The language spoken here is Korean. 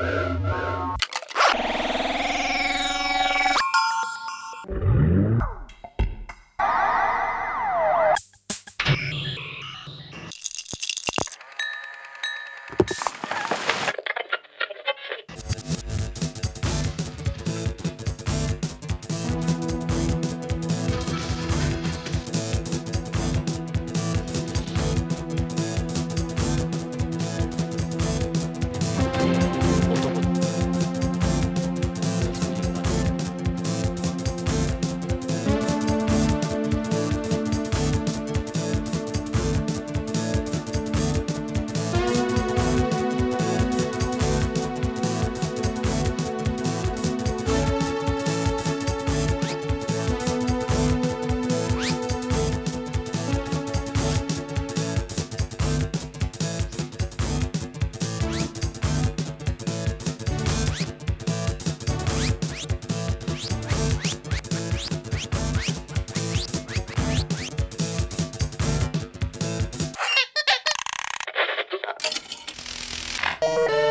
어 Thank you.